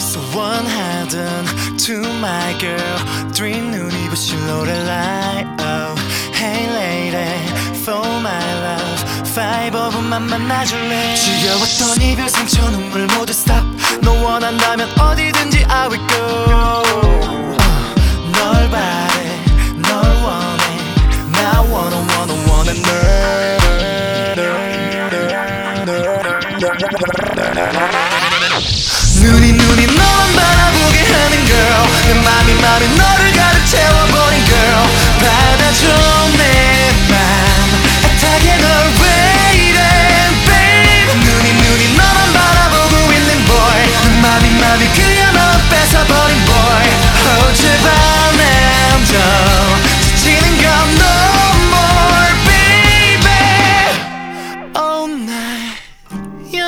소원하던 to my girl three 눈이 부신 노래라이 oh hey lady for my love five 5분만 만나줄래 지겨웠던 이별 상처 눈물 모두 stop 너 원한다면 어디든지 I will 눈이 눈이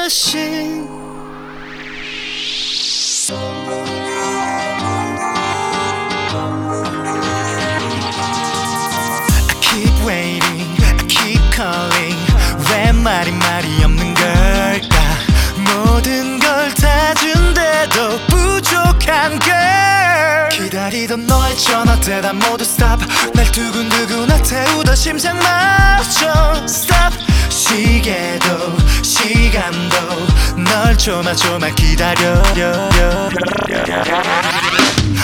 여신 I keep waiting, I keep calling. 왜 말이 말이 없는 걸까? 모든 걸 다 준데도 부족한 girl 기다리던 너의 전화 대답 모두 stop. 날 두근두근하 태우던 심장 멈춰 stop. 시계도 시간도 널 조마조마 기다려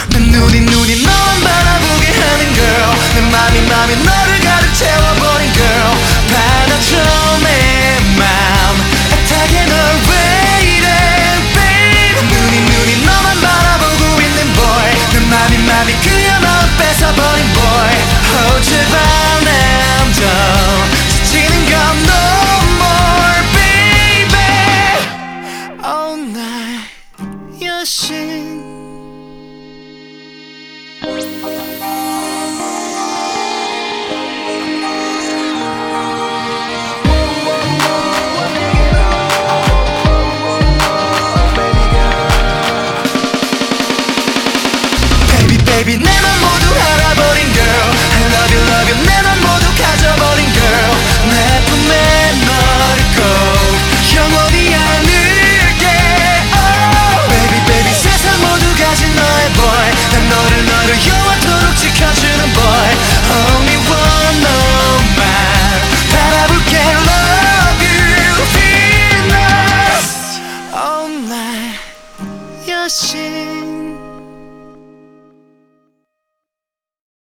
내 눈이 눈이 너만 바라보게 하는 girl. 내 맘이 맘이 너를 가득 채워버린 girl. 받아줘 내맘 애타게 널왜 이래 babe? 눈이 눈이 너만 바라보고 있는 boy. 내 맘이 맘이 그냥 너 뺏어버린 boy. oh 제발 남좀 여신 baby baby 내맘 모두 알아 心。